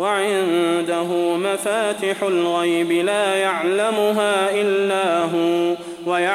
وعنده مفاتح الغيب لا يعلمها إلا هو.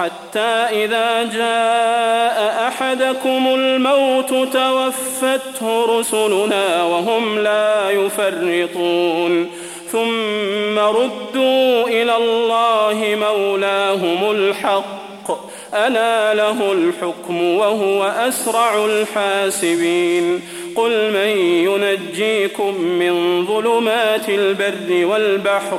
حتى إذا جاء أحدكم الموت توفته رسلنا وهم لا يفرطون. ثم ردوا إلى الله مولاهم الحق. ألا له الحكم وهو أسرع الحاسبين. قل من ينجيكم من ظلمات البر والبحر.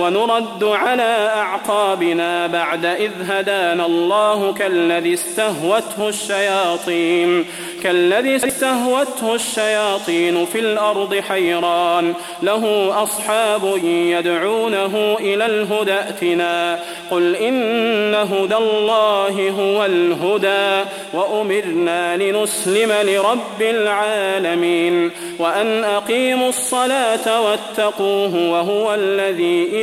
ونرد على أعقابنا بعد إذ هدانا الله كالذي استهوته الشياطين كالذي استهوته الشياطين في الأرض حيران. له أصحاب يدعونه إلى الهدى ائتنا. قل إن هدى الله هو الهدى وأمرنا لنسلم لرب العالمين. وأن أقيموا الصلاة واتقوه وهو الذي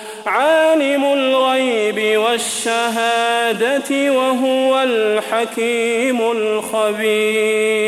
عالم الغيب والشهادة وهو الحكيم الخبير.